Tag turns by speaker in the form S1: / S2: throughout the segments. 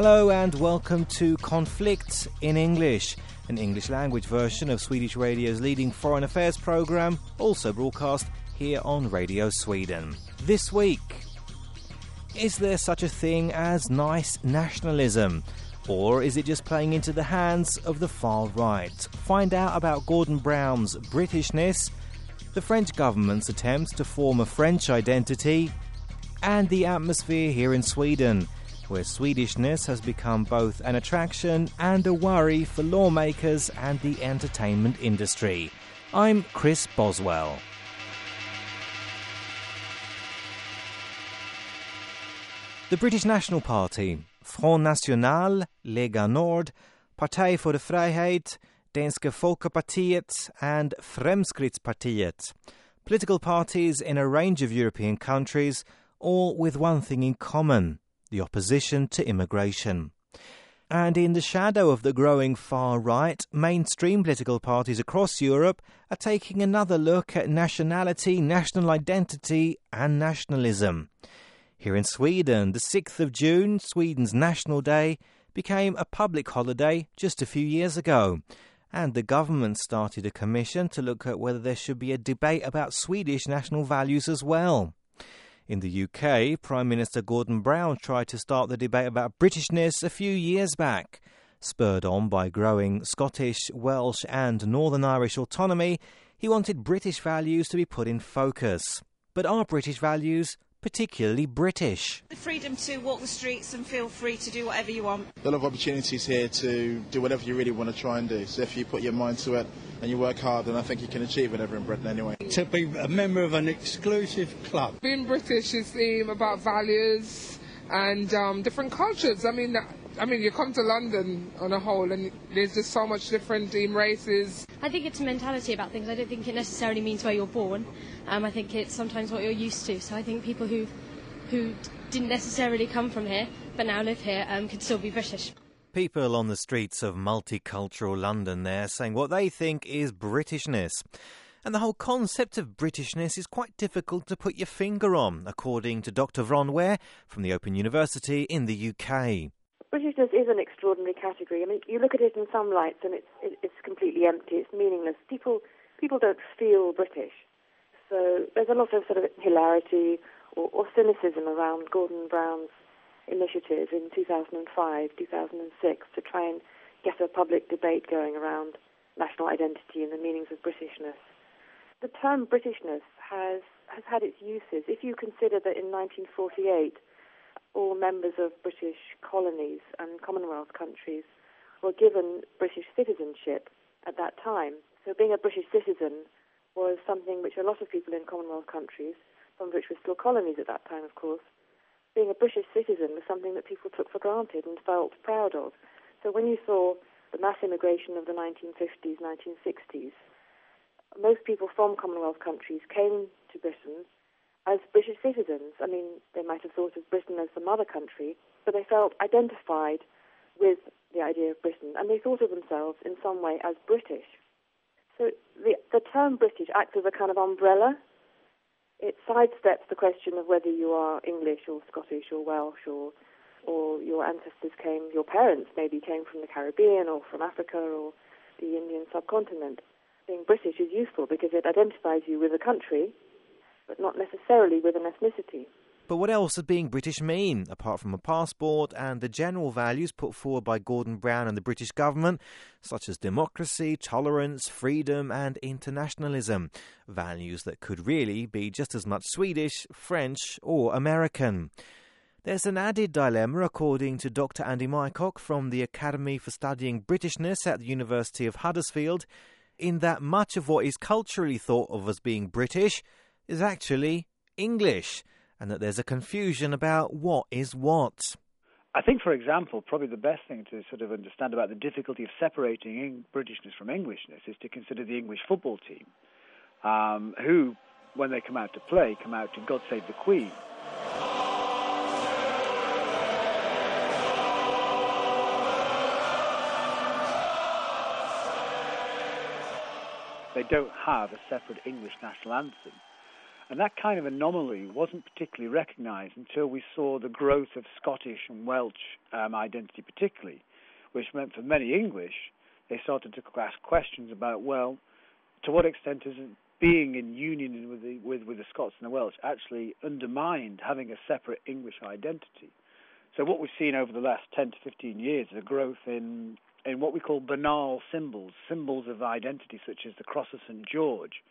S1: Hello and welcome to Konflikt in English, an English language version of Swedish radio's leading foreign affairs programme, also broadcast here on Radio Sweden. This week, is there such a thing as nice nationalism? Or is it just playing into the hands of the far right? Find out about Gordon Brown's Britishness, the French government's attempts to form a French identity, and the atmosphere here in Sweden, where Swedishness has become both an attraction and a worry for lawmakers and the entertainment industry. I'm Kris Boswell. The British National Party, Front National, Lega Nord, Partij voor de Vrijheid, Danske Folkepartiet, and Fremskrittspartiet. Political parties in a range of European countries, all with one thing in common the opposition to immigration. And in the shadow of the growing far right, mainstream political parties across Europe are taking another look at nationality, national identity, and nationalism. Here in Sweden, the 6th of June, Sweden's National Day, became a public holiday just a few years ago. And the government started a commission to look at whether there should be a debate about Swedish national values as well. In the UK, Prime Minister Gordon Brown tried to start the debate about Britishness a few years back. Spurred on by growing Scottish, Welsh, and Northern Irish autonomy, he wanted British values to be put in focus. But are British values particularly British.
S2: The freedom to walk the streets and feel free to do whatever you want.
S3: There are A lot of opportunities here to do whatever you really want to try and do. So if you put your mind to it and you work hard, then I think you can achieve whatever in Britain anyway.
S4: To be a member of an exclusive club.
S5: Being British is um, about values and um, different cultures. I mean, I mean, you come to London on a whole, and there's just so much different um, races.
S6: I think it's a mentality about things. I don't think it necessarily means where you're born. Um, I think it's sometimes what you're used to. So I think people who who didn't necessarily come from here but now live here um, could still be British.
S1: People on the streets of multicultural London there saying what they think is Britishness. And the whole concept of Britishness is quite difficult to put your finger on, according to Dr. Vron Ware from the Open University in the UK.
S7: Britishness is an extraordinary category. I mean, you look at it in some lights and it's it's completely empty. It's meaningless. People people don't feel British. So there's a lot of sort of hilarity or, or cynicism around Gordon Brown's initiative in 2005, 2006 to try and get a public debate going around national identity and the meanings of Britishness. The term Britishness has has had its uses. If you consider that in 1948 all members of British colonies and Commonwealth countries were given British citizenship at that time. So being a British citizen was something which a lot of people in Commonwealth countries, some of which were still colonies at that time, of course, being a British citizen was something that people took for granted and felt proud of. So when you saw the mass immigration of the 1950s, 1960s, most people from Commonwealth countries came to Britain as British citizens. I mean, they might have thought of Britain as the mother country, but they felt identified with the idea of Britain, and they thought of themselves in some way as British. So the, the term British acts as a kind of umbrella. It sidesteps the question of whether you are English or Scottish or Welsh or or your ancestors came, your parents maybe came from the Caribbean or from Africa or the Indian subcontinent. Being British is useful because it identifies you with a country but not necessarily with an ethnicity.
S1: But what else does being British mean, apart from a passport and the general values put forward by Gordon Brown and the British government, such as democracy, tolerance, freedom, and internationalism? Values that could really be just as much Swedish, French, or American. There's an added dilemma, according to Dr. Andy Mycock from the Academy for Studying Britishness at the University of Huddersfield, in that much of what is culturally thought of as being British is actually English, and that there's a confusion about what is what.
S8: I think, for example, probably the best thing to sort of understand about the difficulty of separating Britishness from Englishness is to consider the English football team, um, who, when they come out to play, come out to God Save the Queen. They don't have a separate English national anthem. And that kind of anomaly wasn't particularly recognised until we saw the growth of Scottish and Welsh um, identity, particularly, which meant for many English, they started to ask questions about, well, to what extent is being in union with the, with, with the Scots and the Welsh actually undermined having a separate English identity? So what we've seen over the last 10 to 15 years is a growth in in what we call banal symbols, symbols of identity such as the cross of St George,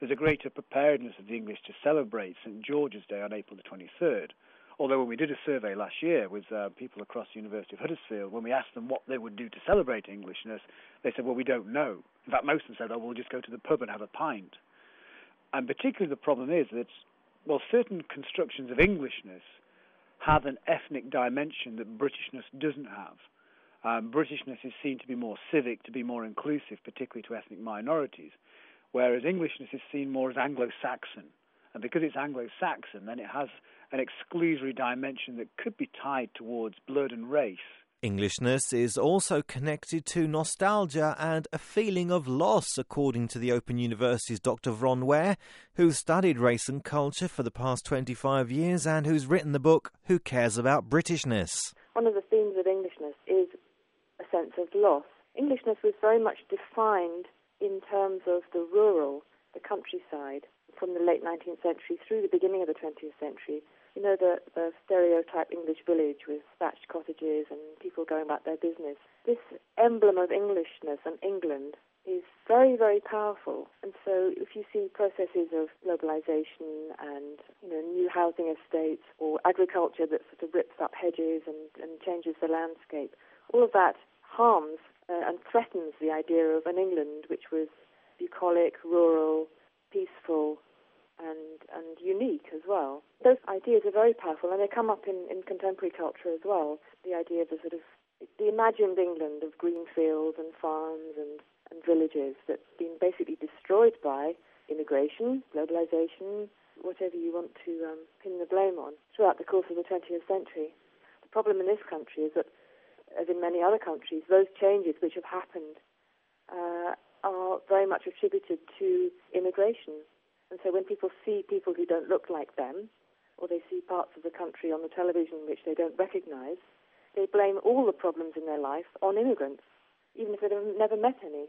S8: there's a greater preparedness of the English to celebrate St George's Day on April the 23rd. Although when we did a survey last year with uh, people across the University of Huddersfield, when we asked them what they would do to celebrate Englishness, they said, well, we don't know. In fact, most of them said, oh, we'll just go to the pub and have a pint. And particularly the problem is that, well, certain constructions of Englishness have an ethnic dimension that Britishness doesn't have. Um, Britishness is seen to be more civic, to be more inclusive, particularly to ethnic minorities whereas Englishness is seen more as Anglo-Saxon. And because it's Anglo-Saxon, then it has an exclusory dimension that could be tied towards blood and race.
S1: Englishness is also connected to nostalgia and a feeling of loss, according to the Open University's Dr. Vron Ware, who's studied race and culture for the past 25 years and who's written the book Who Cares About Britishness?
S7: One of the themes of Englishness is a sense of loss. Englishness was very much defined in terms of the rural, the countryside, from the late 19th century through the beginning of the 20th century. You know, the, the stereotype English village with thatched cottages and people going about their business. This emblem of Englishness and England is very, very powerful. And so if you see processes of globalization and, you know, new housing estates or agriculture that sort of rips up hedges and, and changes the landscape, all of that harms uh, and threatens the idea of an England which was bucolic, rural, peaceful, and and unique as well. Those ideas are very powerful, and they come up in, in contemporary culture as well. The idea of the sort of the imagined England of green fields and farms and, and villages that's been basically destroyed by immigration, globalization, whatever you want to um, pin the blame on, throughout the course of the 20th century. The problem in this country is that as in many other countries, those changes which have happened uh, are very much attributed to immigration. And so when people see people who don't look like them, or they see parts of the country on the television which they don't recognize, they blame all the problems in their life on immigrants, even if they've never met any.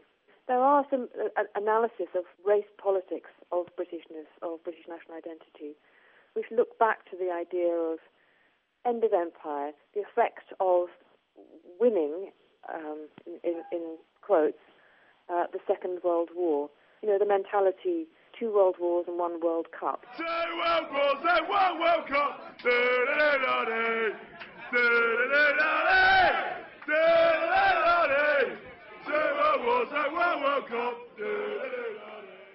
S7: There are some uh, analysis of race politics of Britishness, of British national identity, which look back to the idea of end of empire, the effect of winning, um, in, in, quotes, uh, the Second World War. You know, the mentality two world wars and one World Cup.
S9: Two world wars and one World Cup.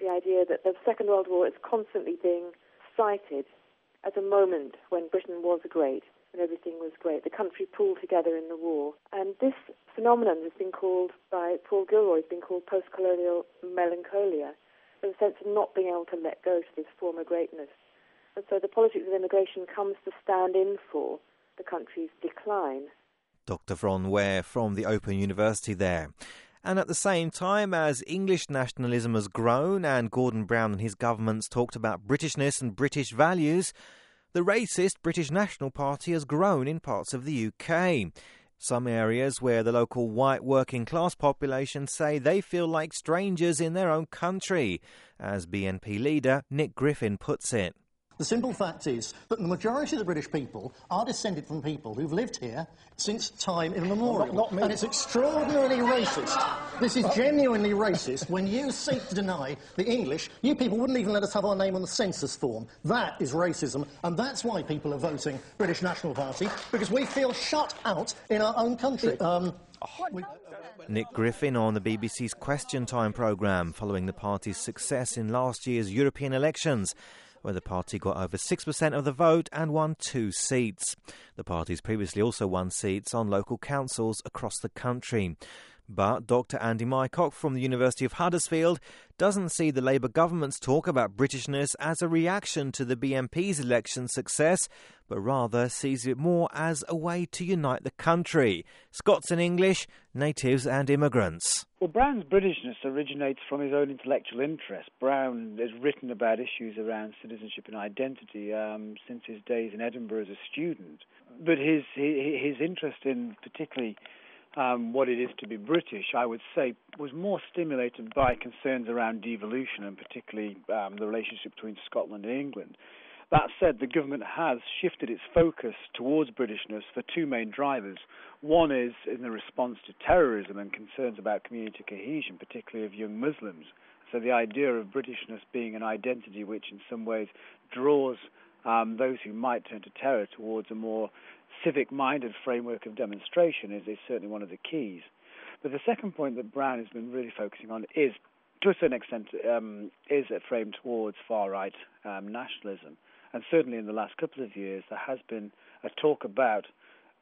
S7: The idea that the Second World War is constantly being cited as a moment when Britain was great and everything was great. The country pulled together in the war. And this phenomenon has been called, by Paul Gilroy, has been called post-colonial melancholia, in the sense of not being able to let go to this former greatness. And so the politics of immigration comes to stand in for the country's decline.
S1: Dr. Vron Ware from the Open University there. And at the same time, as English nationalism has grown and Gordon Brown and his governments talked about Britishness and British values, the racist British National Party has grown in parts of the UK. Some areas where the local white working class population say they feel like strangers in their own country, as BNP leader Nick Griffin puts it.
S10: The simple fact is that the majority of the British people are descended from people who've lived here since time immemorial. Not, not and it's extraordinarily racist. This is genuinely racist when you seek to deny the English. You people wouldn't even let us have our name on the census form. That is racism, and that's why people are voting British National Party, because we feel shut out in our own country. Um,
S1: we, Nick Griffin on the BBC's Question Time programme following the party's success in last year's European elections where the party got over 6% of the vote and won two seats. The party's previously also won seats on local councils across the country. But Dr. Andy Mycock from the University of Huddersfield doesn't see the Labour government's talk about Britishness as a reaction to the BNP's election success, but rather sees it more as a way to unite the country Scots and English, natives and immigrants.
S8: Well, Brown's Britishness originates from his own intellectual interest. Brown has written about issues around citizenship and identity um, since his days in Edinburgh as a student. But his his interest in particularly um, what it is to be British, I would say, was more stimulated by concerns around devolution and particularly um, the relationship between Scotland and England. That said, the government has shifted its focus towards Britishness for two main drivers. One is in the response to terrorism and concerns about community cohesion, particularly of young Muslims. So the idea of Britishness being an identity which, in some ways, draws um, those who might turn to terror towards a more civic minded framework of demonstration is, is certainly one of the keys. But the second point that Brown has been really focusing on is, to a certain extent, um, is a frame towards far right um, nationalism. And certainly in the last couple of years, there has been a talk about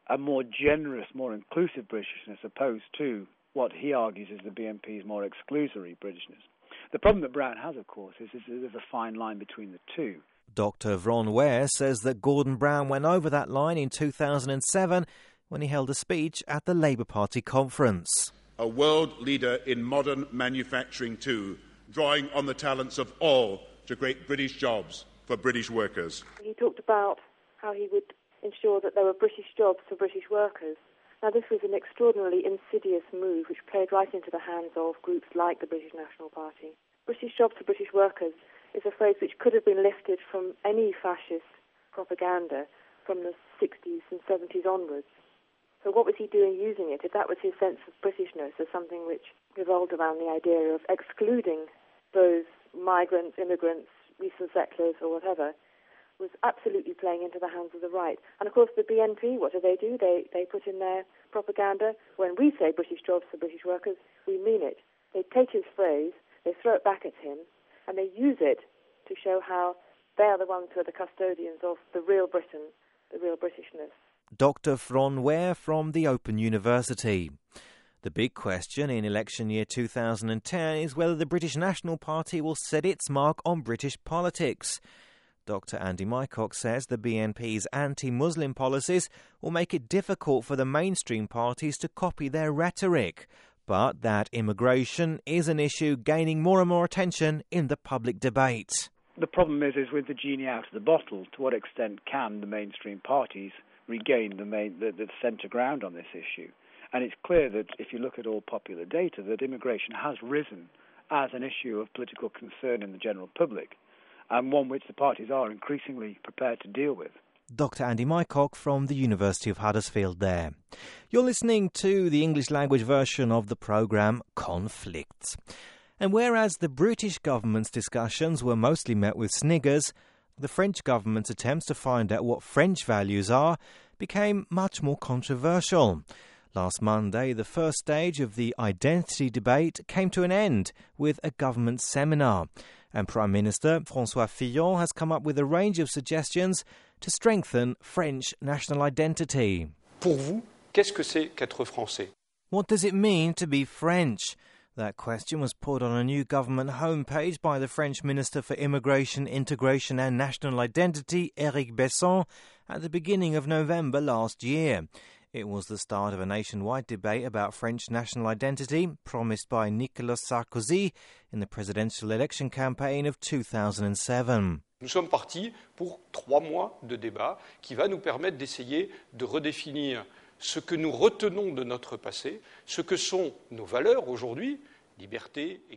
S8: a more generous, more inclusive Britishness opposed to what he argues is the BNP's more exclusory Britishness. The problem that Brown has, of course, is, is there's a fine line between the two.
S1: Dr. Vron Ware says that Gordon Brown went over that line in 2007 when he held a speech at the Labour Party conference.
S9: A world leader in modern manufacturing, too, drawing on the talents of all to create British jobs for British workers.
S7: He talked about how he would ensure that there were British jobs for British workers. Now, this was an extraordinarily insidious move which played right into the hands of groups like the British National Party. British jobs for British workers is a phrase which could have been lifted from any fascist propaganda from the 60s and 70s onwards. So, what was he doing using it? If that was his sense of Britishness as something which revolved around the idea of excluding those migrants, immigrants, recent settlers, or whatever, was absolutely playing into the hands of the right. And of course, the BNP, what do they do? They, they put in their propaganda when we say British jobs for British workers, we mean it. They take his phrase, they throw it back at him, and they use it to show how they are the ones who are the custodians of the real Britain, the real Britishness.
S1: Dr. Vron Ware from the Open University. The big question in election year 2010 is whether the British National Party will set its mark on British politics. Dr. Andy Mycock says the BNP's anti Muslim policies will make it difficult for the mainstream parties to copy their rhetoric, but that immigration is an issue gaining more and more attention in the public debate.
S8: The problem is, is with the genie out of the bottle, to what extent can the mainstream parties regain the, main, the, the centre ground on this issue? And it's clear that if you look at all popular data, that immigration has risen as an issue of political concern in the general public, and one which the parties are increasingly prepared to deal with.
S1: Dr. Andy Mycock from the University of Huddersfield there. You're listening to the English language version of the programme Conflicts. And whereas the British government's discussions were mostly met with sniggers, the French government's attempts to find out what French values are became much more controversial. Last Monday, the first stage of the identity debate came to an end with a government seminar, and Prime Minister Francois Fillon has come up with a range of suggestions to strengthen French national identity.
S11: Pour vous, qu'est-ce que c'est qu'être français?
S1: What does it mean to be French? That question was put on a new government homepage by the French Minister for Immigration, Integration and National Identity, Eric Besson, at the beginning of November last year. It was the start of a nationwide debate about French national identity promised by Nicolas Sarkozy in the presidential election campaign of 2007.
S11: Nous sommes partis pour trois mois de débat qui va nous permettre d'essayer de redéfinir ce que nous retenons de notre passé, ce que sont nos valeurs aujourd'hui.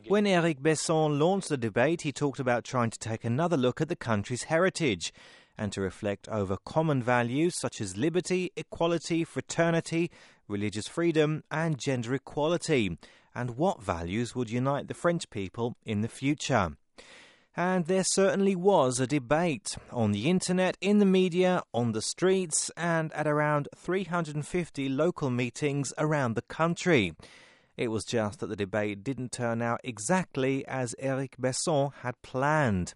S1: When Eric Besson launched the debate, he talked about trying to take another look at the country's heritage and to reflect over common values such as liberty, equality, fraternity, religious freedom, and gender equality, and what values would unite the French people in the future. And there certainly was a debate on the internet, in the media, on the streets, and at around 350 local meetings around the country. It was just that the debate didn't turn out exactly as Eric Besson had planned.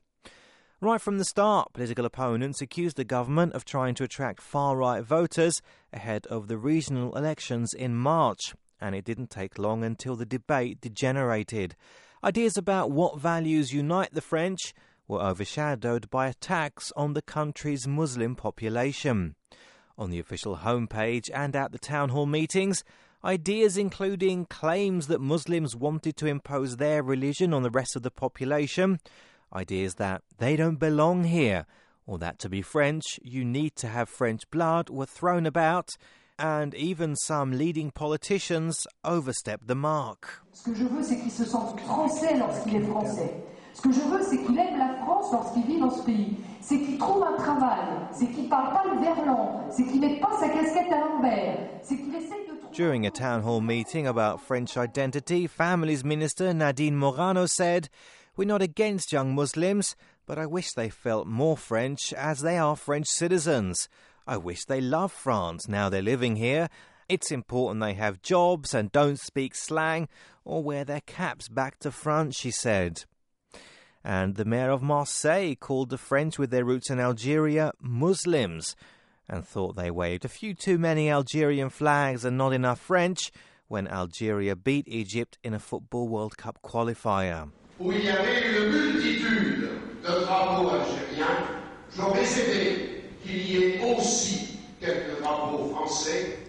S1: Right from the start, political opponents accused the government of trying to attract far right voters ahead of the regional elections in March. and it didn't take long until the debate degenerated. Ideas about what values unite the French were overshadowed by attacks on the country's Muslim population. On the official homepage and at the town hall meetings, ideas including claims that Muslims wanted to impose their religion on the rest of the population, ideas that they don't belong here, or that to be French you need to have French blood were thrown about, and even some leading politicians overstepped the mark.
S12: Ce que je veux, c'est qu'il se sente français lorsqu'il est français. Ce que je veux, c'est qu'il aime la France lorsqu'il vit dans ce pays. C'est qu'il trouve un travail. C'est qu'il parle pas le verlan. C'est qu'il pas sa casquette à l'envers. C'est qu'il essaye de
S1: During a town hall meeting about French identity, Families Minister Nadine Morano said, We're not against young Muslims, but I wish they felt more French as they are French citizens. I wish they love France now they're living here. It's important they have jobs and don't speak slang or wear their caps back to France, she said. And the mayor of Marseille called the French with their roots in Algeria Muslims and thought they waved a few too many Algerian flags and not enough French when Algeria beat Egypt in a Football World Cup qualifier.
S13: Où il y avait une multitude de drapeaux algériens, j'aurais aimé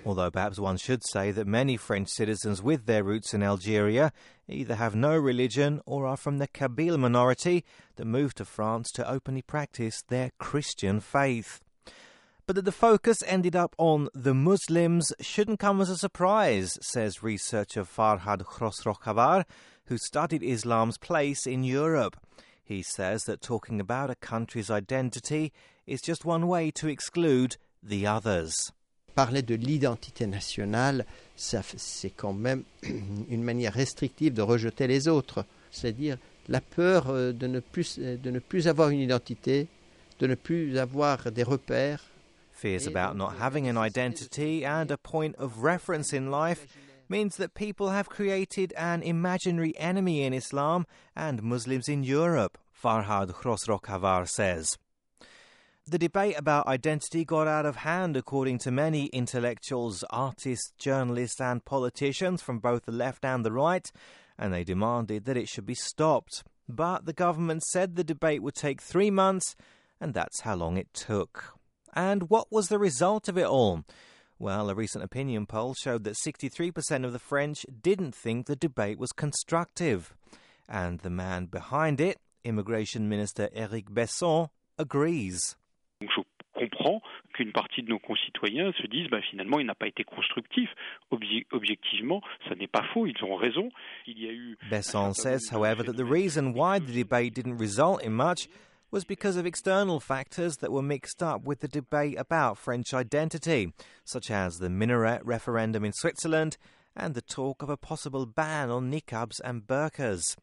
S1: Although perhaps one should say that many French citizens with their roots in Algeria either have no religion or are from the Kabyle minority that moved to France to openly practice their Christian faith. But that the focus ended up on the Muslims shouldn't come as a surprise, says researcher Farhad Khosrokhavar, who studied Islam's place in Europe. He says that talking about a country's identity is just one way to exclude the others.
S14: Parler de l'identité nationale, ça, c'est quand même une manière restrictive de rejeter les autres. C'est-à-dire la peur euh, de ne, plus, euh, de ne plus avoir une identité, de ne plus avoir des repères.
S1: Fears about not euh, having an identity and a point of reference in life means that people have created an imaginary enemy in Islam and Muslims in Europe, Farhad Khosrokhavar says. The debate about identity got out of hand, according to many intellectuals, artists, journalists, and politicians from both the left and the right, and they demanded that it should be stopped. But the government said the debate would take three months, and that's how long it took. And what was the result of it all? Well, a recent opinion poll showed that 63% of the French didn't think the debate was constructive. And the man behind it, Immigration Minister Eric Besson, agrees.
S15: Donc je comprends qu'une partie de nos concitoyens se disent bah, finalement il n'a pas été constructif. Obje objectivement, ça n'est pas faux, ils ont raison. Il y a eu
S1: Besson says, however, that the reason why the debate didn't result in much was because of external factors that were mixed up with the debate about French identity, such as the minaret referendum in Switzerland and the talk of a possible ban on niqabs and burqas.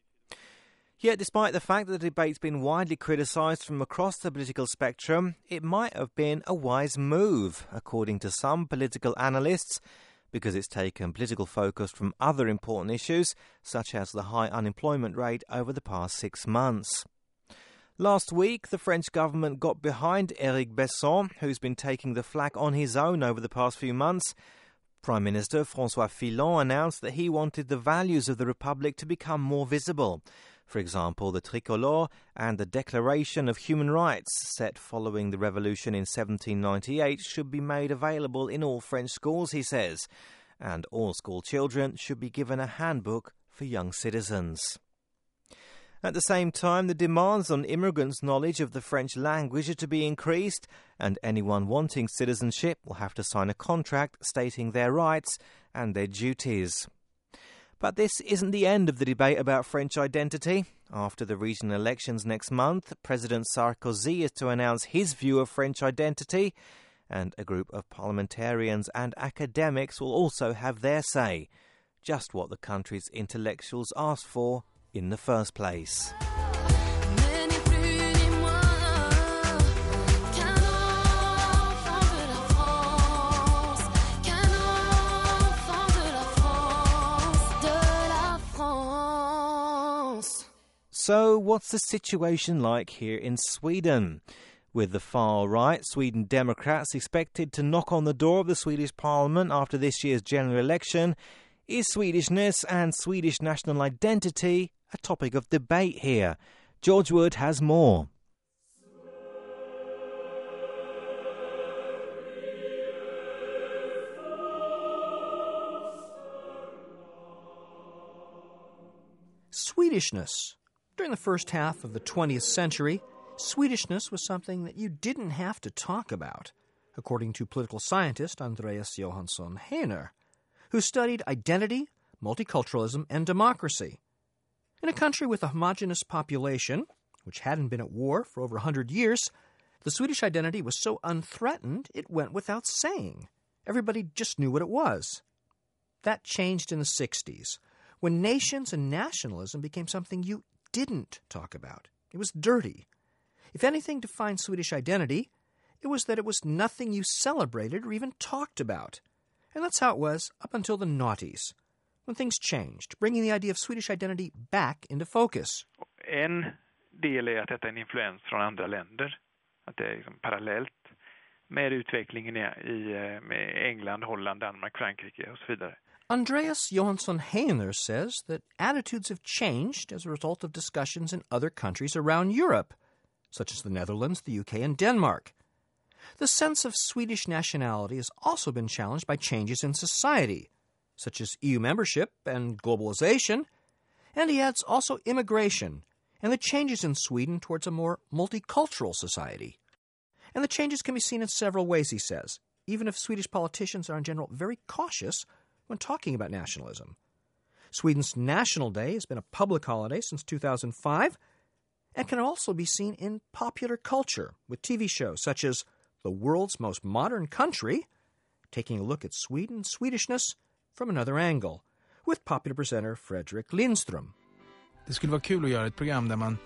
S1: Yet, despite the fact that the debate's been widely criticised from across the political spectrum, it might have been a wise move, according to some political analysts, because it's taken political focus from other important issues, such as the high unemployment rate over the past six months. Last week, the French government got behind Eric Besson, who's been taking the flak on his own over the past few months. Prime Minister Francois Fillon announced that he wanted the values of the Republic to become more visible. For example, the tricolore and the Declaration of Human Rights, set following the revolution in 1798, should be made available in all French schools, he says, and all school children should be given a handbook for young citizens. At the same time, the demands on immigrants' knowledge of the French language are to be increased, and anyone wanting citizenship will have to sign a contract stating their rights and their duties. But this isn't the end of the debate about French identity. After the regional elections next month, President Sarkozy is to announce his view of French identity, and a group of parliamentarians and academics will also have their say. Just what the country's intellectuals asked for in the first place. So, what's the situation like here in Sweden? With the far right Sweden Democrats expected to knock on the door of the Swedish Parliament after this year's general election, Is Swedishness and Swedish national identity a topic of debate here? George Wood has more.
S16: Swedishness. During the first half of the 20th century, Swedishness was something that you didn't have to talk about, according to political scientist Andreas Johansson Heinö, who studied identity, multiculturalism, and democracy. In a country with a homogenous population, which hadn't been at war for over a hundred years, the Swedish identity was so unthreatened it went without saying. Everybody just knew what it was. That changed in the 60s, when nations and nationalism became something you didn't talk about. It was dirty. If anything defined Swedish identity, it was that it was nothing you celebrated or even talked about. And that's how it was up until the noughties, when things changed, bringing the idea of Swedish identity back into focus.
S17: En del är att detta är en influens från andra länder, att det är liksom parallellt med utvecklingen i, England, Holland, Danmark, Frankrike och så vidare.
S16: Andreas Johansson Heinö says that attitudes have changed as a result of discussions in other countries around Europe, such as the Netherlands, the UK, and Denmark. The sense of Swedish nationality has also been challenged by changes in society, such as EU membership and globalization, and he adds also immigration and the changes in Sweden towards a more multicultural society. And the changes can be seen in several ways, he says, even if Swedish politicians are in general very cautious when talking about nationalism. Sweden's National Day has been a public holiday since 2005 and can also be seen in popular culture with TV shows such as The World's Most Modern Country, taking a look at Sweden Swedishness from another angle, with popular presenter Fredrik Lindström.
S18: Det skulle vara kul att göra ett program där man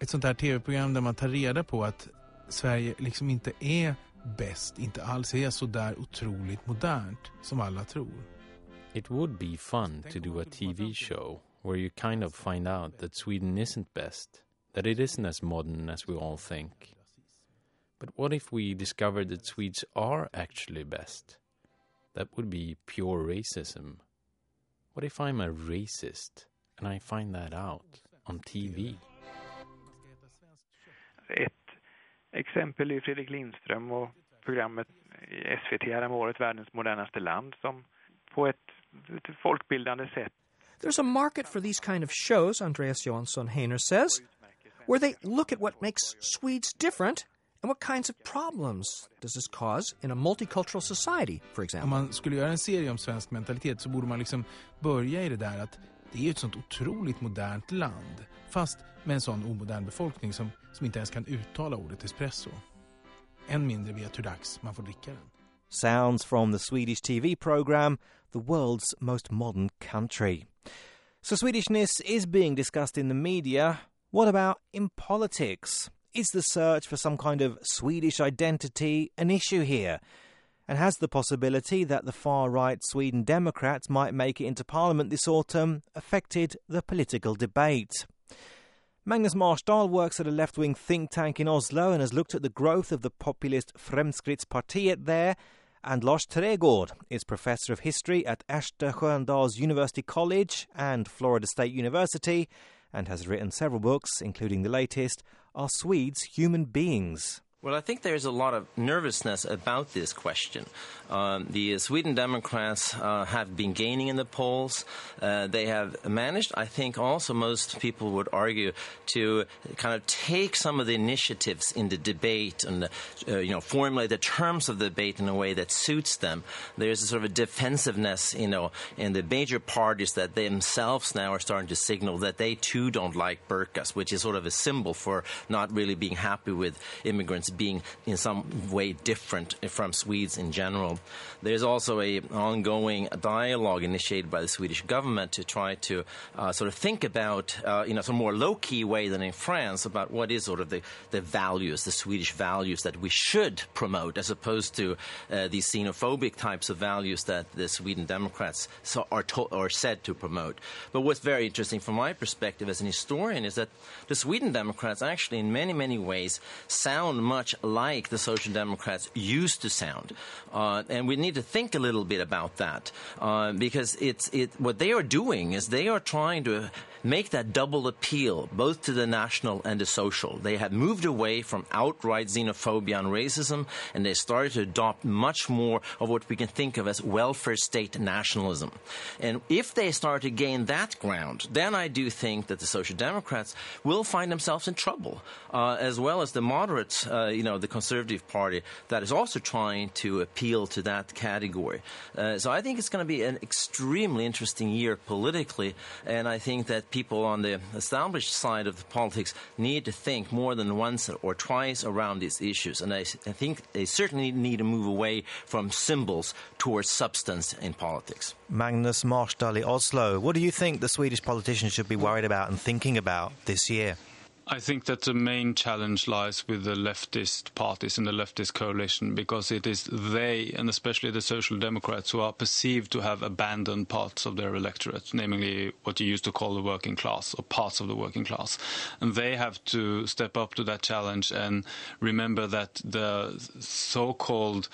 S18: ett sånt här tv-program där man tar reda på att Sverige liksom inte är bäst, inte alls är så där otroligt modernt som alla tror.
S19: It would be fun to do a TV show where you kind of find out that Sweden isn't best, that it isn't as modern as we all think. But what if we discovered that Swedes are actually best? That would be pure racism. What if I'm a racist and I find that out on TV?
S17: Ett exempel är Fredrik Lindström och programmet i SVT häromåret Världens modernaste land som på ett, ett folkbildande sätt
S16: There's a market for these kind of shows, Andreas Johansson Hehner says, where they look at what makes Swedes different and what kinds of problems does this cause in a multicultural society, for example.
S18: Om man skulle göra en serie om svensk mentalitet så borde man liksom börja i det där att det är ju ett sånt otroligt modernt land, fast med en sån omodern befolkning som, som inte ens kan uttala ordet espresso. Än mindre vet hur dags man får dricka den.
S1: Sounds from the Swedish TV program, The World's Most Modern Country. So, Swedishness is being discussed in the media. What about in politics? Is the search for some kind of Swedish identity an issue here? And has the possibility that the far right Sweden Democrats might make it into Parliament this autumn affected the political debate? Magnus Marsdal works at a left wing think tank in Oslo and has looked at the growth of the populist Fremskrittspartiet there. And Lars Trägårdh is Professor of History at Sköndal's University College and Florida State University and has written several books, including the latest, Are Swedes Human Beings?
S20: Well, I think there's a lot of nervousness about this question. Um, the Sweden Democrats uh, have been gaining in the polls. Uh, they have managed, I think, also most people would argue, to kind of take some of the initiatives in the debate and uh, you know formulate the terms of the debate in a way that suits them. There's a sort of a defensiveness, you know, in the major parties that themselves now are starting to signal that they too don't like burqas, which is sort of a symbol for not really being happy with immigrants being in some way different from Swedes in general. There's also a ongoing dialogue initiated by the Swedish government to try to uh, sort of think about, uh, in a sort of more low key way than in France, about what is sort of the, the values, the Swedish values that we should promote, as opposed to uh, these xenophobic types of values that the Sweden Democrats are, to- are said to promote. But what's very interesting from my perspective as an historian is that the Sweden Democrats actually, in many, many ways, sound much much like the Social Democrats used to sound. Uh, and we need to think a little bit about that uh, because it's it, what they are doing is they are trying to make that double appeal, both to the national and the social. They have moved away from outright xenophobia and racism, and they started to adopt much more of what we can think of as welfare state nationalism. And if they start to gain that ground, then I do think that the Social Democrats will find themselves in trouble, uh, as well as the moderates, uh, you know, the Conservative Party, that is also trying to appeal to that category. Uh, so I think it's going to be an extremely interesting year politically, and I think that people on the established side of politics need to think more than once or twice around these issues. And I, I think they certainly need to move away from symbols towards substance in politics.
S1: Magnus Marsdal Oslo, what do you think the Swedish politicians should be worried about and thinking about this year?
S21: I think that the main challenge lies with the leftist parties and the leftist coalition because it is they, and especially the Social Democrats, who are perceived to have abandoned parts of their electorate, namely what you used to call the working class or parts of the working class. And they have to step up to that challenge and remember that the so called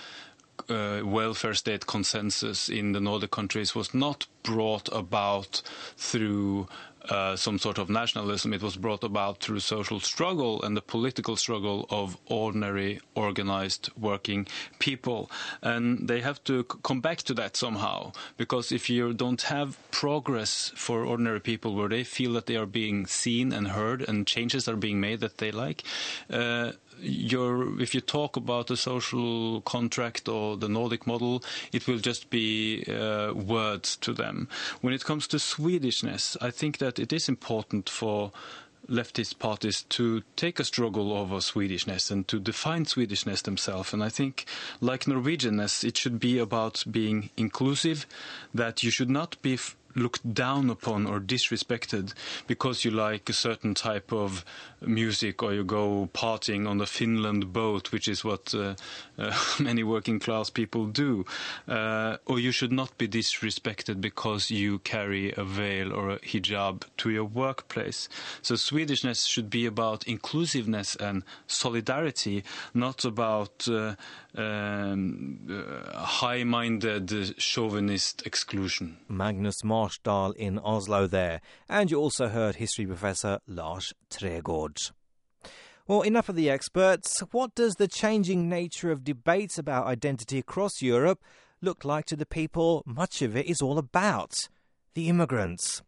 S21: uh, welfare state consensus in the Nordic countries was not brought about through uh, some sort of nationalism. It was brought about through social struggle and the political struggle of ordinary, organized, working people. And they have to come back to that somehow, because if you don't have progress for ordinary people where they feel that they are being seen and heard and changes are being made that they like, uh, your, if you talk about the social contract or the Nordic model, it will just be uh, words to them. When it comes to Swedishness, I think that it is important for leftist parties to take a struggle over Swedishness and to define Swedishness themselves. And I think, like Norwegianness, it should be about being inclusive, that you should not be looked down upon or disrespected because you like a certain type of music or you go partying on the Finland boat, which is what uh, uh, many working class people do. Uh, or you should not be disrespected because you carry a veil or a hijab to your workplace. So Swedishness should be about inclusiveness and solidarity, not about uh, um, uh, high-minded chauvinist exclusion.
S1: Magnus In Oslo there. And you also heard history professor Lars Trägårdh. Well, enough of the experts. What does the changing nature of debates about identity across Europe look like to the people much of it is all about? The immigrants.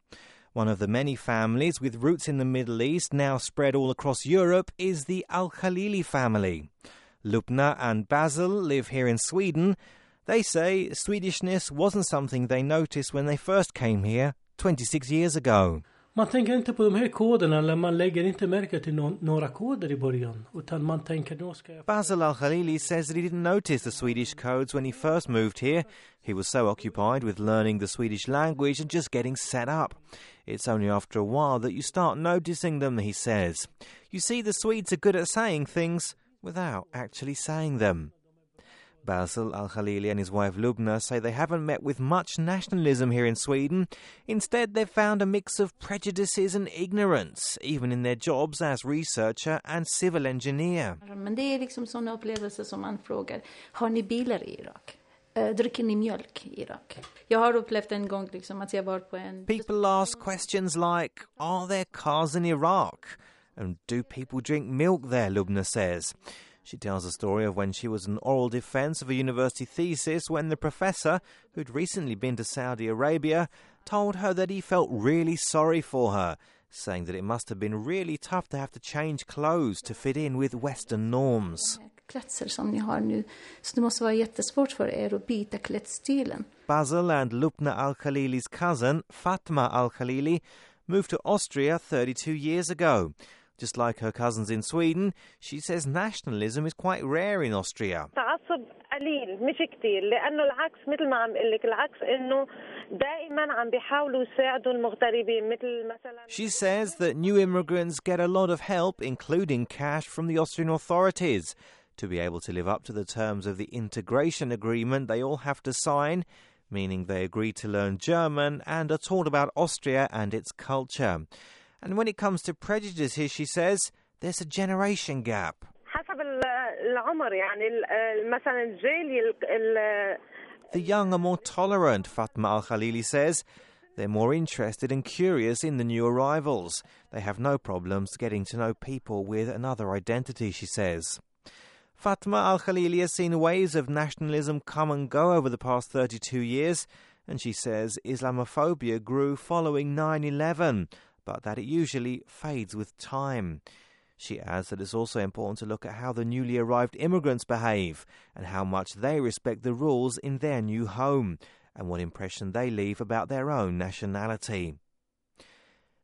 S1: One of the many families with roots in the Middle East now spread all across Europe is the Al Khalili family. Lubna and Basil live here in Sweden. They say Swedishness wasn't something they noticed when they first came here 26 years ago.
S22: Man tänker inte på de här koderna, eller man lägger inte märke till no några koder i början. Utan man tänker, då ska jag...
S1: Basil Al Khalili says that he didn't notice the Swedish codes when he first moved here. He was so occupied with learning the Swedish language and just getting set up. It's only after a while that you start noticing them, he says. You see, the Swedes are good at saying things without actually saying them. Basil Al Khalili and his wife Lubna say they haven't met with much nationalism here in Sweden. Instead, they've found a mix of prejudices and ignorance, even in their jobs as researcher and civil engineer.
S23: Men det är liksom sådana upplevelser som man frågar, har ni bilar i Irak? Eh, dricker ni mjölk i Irak? Jag har upplevt en gång liksom att jag var på en...
S1: People ask questions like, are there cars in Iraq? And do people drink milk there, Lubna says. She tells a story of when she was an oral defense of a university thesis when the professor, who'd recently been to Saudi Arabia, told her that he felt really sorry for her, saying that it must have been really tough to have to change clothes to fit in with Western norms.
S23: klädsel som ni har nu. Så det måste vara jättesvårt för er att byta klädstilen.
S1: Basil and Lubna Al Khalili's cousin, Fatma Al Khalili, moved to Austria 32 years ago. Just like her cousins in Sweden, she says nationalism is quite rare in Austria.
S24: تعصب قليل مش كتير لانه العكس مثل ما عم اقول لك العكس انه دائما عم بيحاولوا يساعدوا المغتربين مثل مثلا
S1: She says that new immigrants get a lot of help, including cash from the Austrian authorities. To be able to live up to the terms of the integration agreement they all have to sign, meaning they agree to learn German and are taught about Austria and its culture. And when it comes to prejudice here, she says, there's a generation gap. The young are more tolerant, Fatma Al Khalili says. They're more interested and curious in the new arrivals. They have no problems getting to know people with another identity, she says. Fatma Al Khalili has seen waves of nationalism come and go over the past 32 years, and she says Islamophobia grew following 9 11 but that it usually fades with time. She adds that it's also important to look at how the newly arrived immigrants behave and how much they respect the rules in their new home and what impression they leave about their own nationality.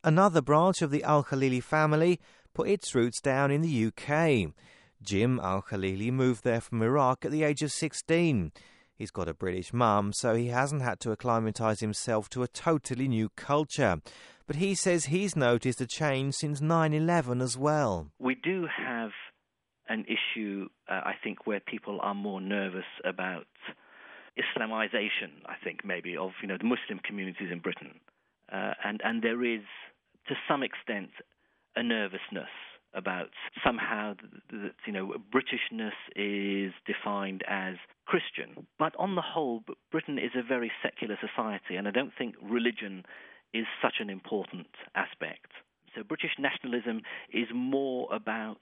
S1: Another branch of the Al Khalili family put its roots down in the UK. Jim Al Khalili moved there from Iraq at the age of 16. He's got a British mum, so he hasn't had to acclimatise himself to a totally new culture. But he says he's noticed a change since 9 11 as well.
S25: We do have an issue, uh, I think, where people are more nervous about Islamization, I think, maybe, of you know the Muslim communities in Britain. Uh, and, and there is, to some extent, a nervousness about somehow that you know Britishness is defined as Christian. But on the whole, Britain is a very secular society, and I don't think religion is such an important aspect. So British nationalism is more about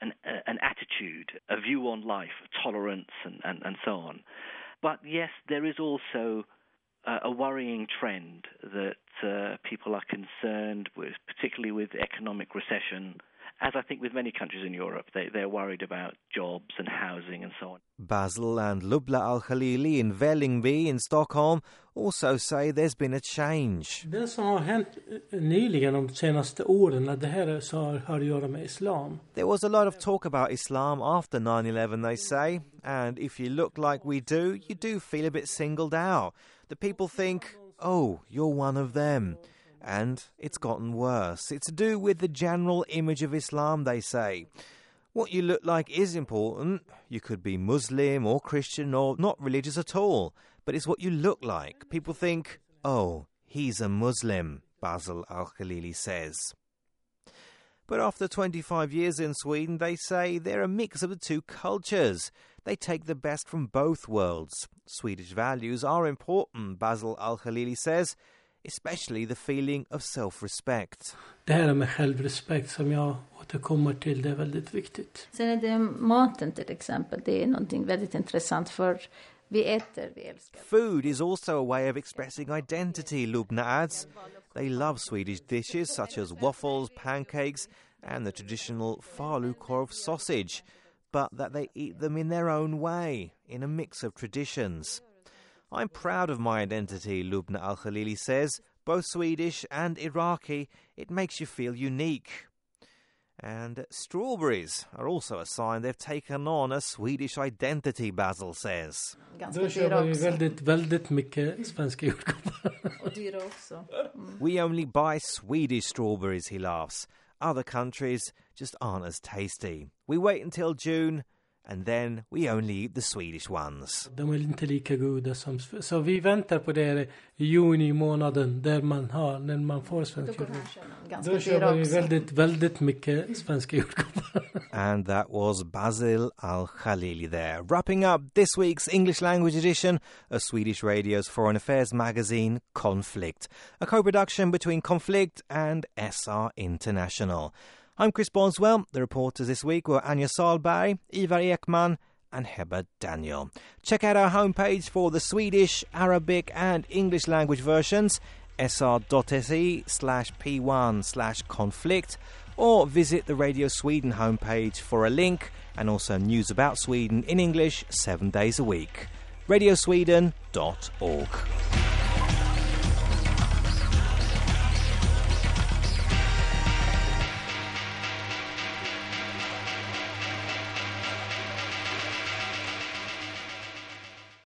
S25: an, uh, an attitude, a view on life, tolerance, and, and, and so on. But yes, there is also uh, a worrying trend that uh, people are concerned with, particularly with economic recession as I think with many countries in Europe, they, they're worried about jobs and housing and so on.
S1: Basil and Lubna Al Khalili in Vällingby in Stockholm also say there's been a change.
S22: Det som har hänt eh, nyligen de senaste åren, det här har att göra med islam.
S1: There was a lot of talk about Islam after 9-11 they say, and if you look like we do, you do feel a bit singled out. The people think, oh, you're one of them. And it's gotten worse. It's to do with the general image of Islam, they say. What you look like is important. You could be Muslim or Christian or not religious at all, but it's what you look like. People think, oh, he's a Muslim, Basil Al Khalili says. But after 25 years in Sweden, they say they're a mix of the two cultures. They take the best from both worlds. Swedish values are important, Basil Al Khalili says, especially the feeling of self-respect.
S22: Det här med självrespekt som jag återkommer till, det är väldigt viktigt.
S23: Sen är det maten till exempel, det är någonting väldigt intressant för vi äter, vi älskar.
S1: Food is also a way of expressing identity, Lubna adds. They love Swedish dishes such as waffles, pancakes and the traditional falukorv sausage, but that they eat them in their own way, in a mix of traditions. I'm proud of my identity, Lubna Al Khalili says. Both Swedish and Iraqi, it makes you feel unique. And strawberries are also a sign they've taken on a Swedish identity, Basil says.
S22: Då köper vi väldigt, väldigt mycket svenska jordgubbar.
S23: Och dyra också.
S1: Mm. We only buy Swedish strawberries, he laughs. Other countries just aren't as tasty. We wait until June and then we only eat the Swedish ones.
S22: De är inte lika goda som Så vi väntar på det i juni månaden där man har, när man får svenska jordgubbar. Då köper vi väldigt, väldigt mycket svenska jordgubbar.
S1: and that was Basil Al-Khalili there. Wrapping up this week's English language edition of Swedish Radio's foreign affairs magazine, Konflikt. A co-production between Konflikt and SR International. I'm Kris Boswell. The reporters this week were Anya Salberg, Ivar Ekman, and Heber Daniel. Check out our homepage for the Swedish, Arabic, and English language versions sr.se slash p1 slash konflikt or visit the Radio Sweden homepage for a link and also news about Sweden in English seven days a week. radiosweden.org.